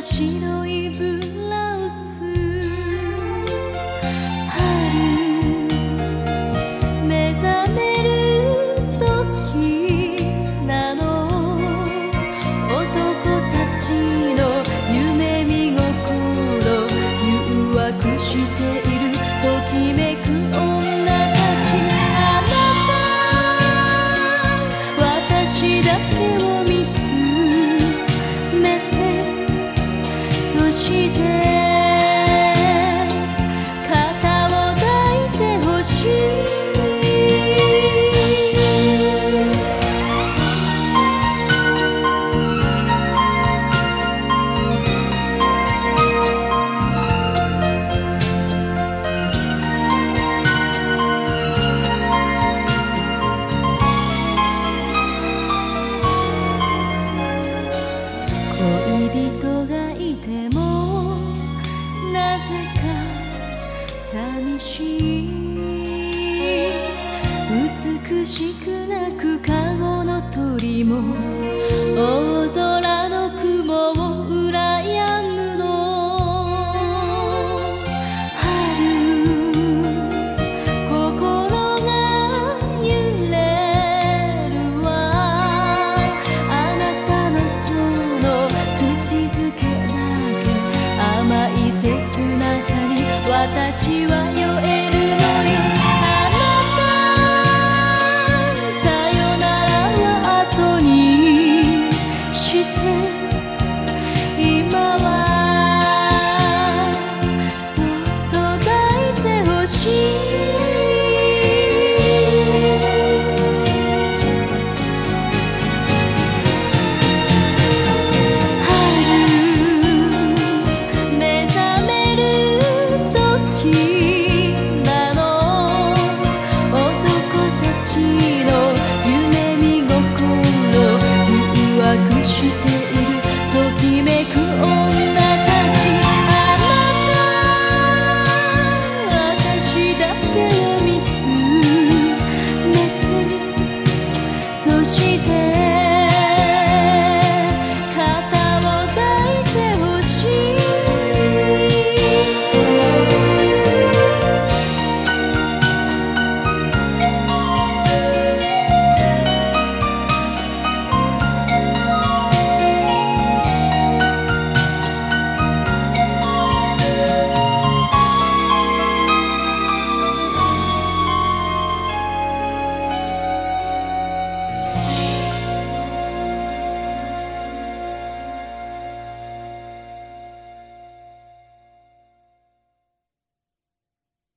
白いブラウス春目覚める時なの。男たちの夢見心誘惑しているときめく恋人がいてもなぜか寂しい。美しくなく籠の鳥も私は酔え vicino